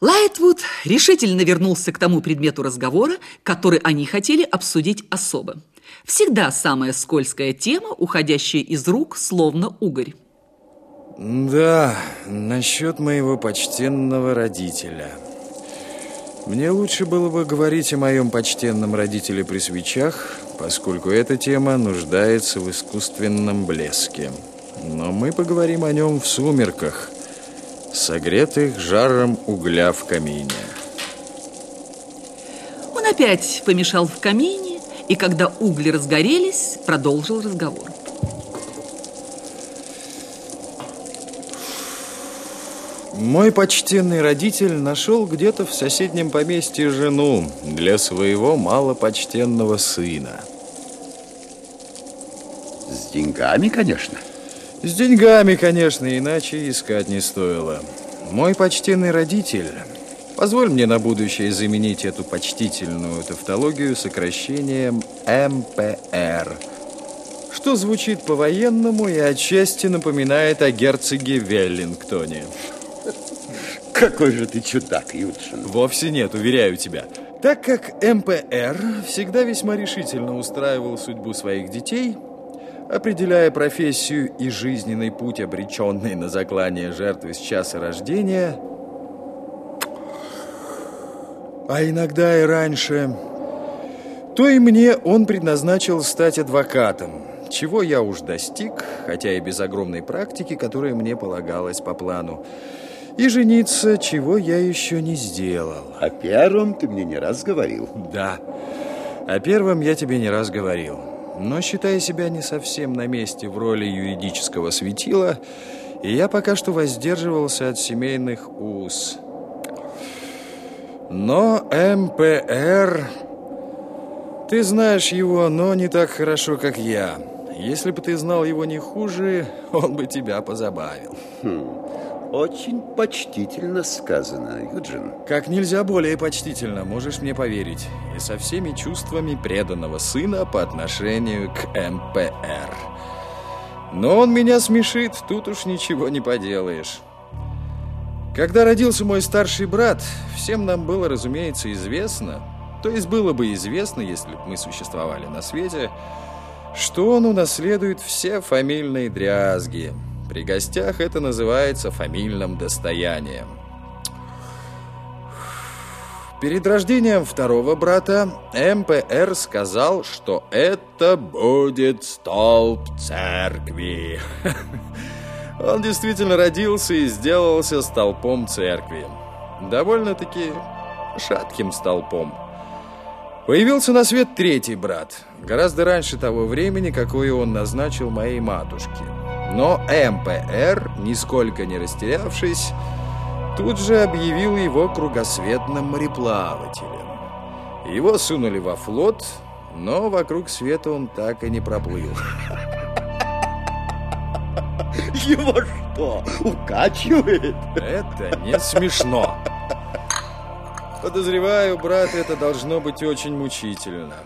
Лайтвуд решительно вернулся к тому предмету разговора, который они хотели обсудить особо. Всегда самая скользкая тема, уходящая из рук, словно угорь. Да, насчет моего почтенного родителя. Мне лучше было бы говорить о моем почтенном родителе при свечах, поскольку эта тема нуждается в искусственном блеске. Но мы поговорим о нем в сумерках – согретых жаром угля в камине. Он опять помешал в камине, и когда угли разгорелись, продолжил разговор. Мой почтенный родитель нашел где-то в соседнем поместье жену для своего малопочтенного сына. С деньгами, конечно. С деньгами, конечно, иначе искать не стоило. Мой почтенный родитель, позволь мне на будущее заменить эту почтительную тавтологию сокращением МПР, что звучит по-военному и отчасти напоминает о герцоге Веллингтоне. Какой же ты чудак, Юджин. Вовсе нет, уверяю тебя. Так как МПР всегда весьма решительно устраивал судьбу своих детей – определяя профессию и жизненный путь, обреченный на заклание жертвы с часа рождения, а иногда и раньше, то и мне он предназначил стать адвокатом, чего я уж достиг, хотя и без огромной практики, которая мне полагалась по плану, и жениться, чего я еще не сделал. О первом ты мне не раз говорил. Да, о первом я тебе не раз говорил. Но считая себя не совсем на месте в роли юридического светила, я пока что воздерживался от семейных уз. Но МПР... Ты знаешь его, но не так хорошо, как я. Если бы ты знал его не хуже, он бы тебя позабавил. Хм. Очень почтительно сказано, Юджин. Как нельзя более почтительно, можешь мне поверить. И со всеми чувствами преданного сына по отношению к МПР. Но он меня смешит, тут уж ничего не поделаешь. Когда родился мой старший брат, всем нам было, разумеется, известно, то есть было бы известно, если бы мы существовали на свете, что он унаследует все фамильные дрязги – при гостях это называется фамильным достоянием. Перед рождением второго брата МПР сказал, что это будет столб церкви. Он действительно родился и сделался столпом церкви. Довольно-таки шатким столпом. Появился на свет третий брат, гораздо раньше того времени, какое он назначил моей матушке. Но МПР, нисколько не растерявшись, тут же объявил его кругосветным мореплавателем. Его сунули во флот, но вокруг света он так и не проплыл. Его что, укачивает? Это не смешно. Подозреваю, брат, это должно быть очень мучительно.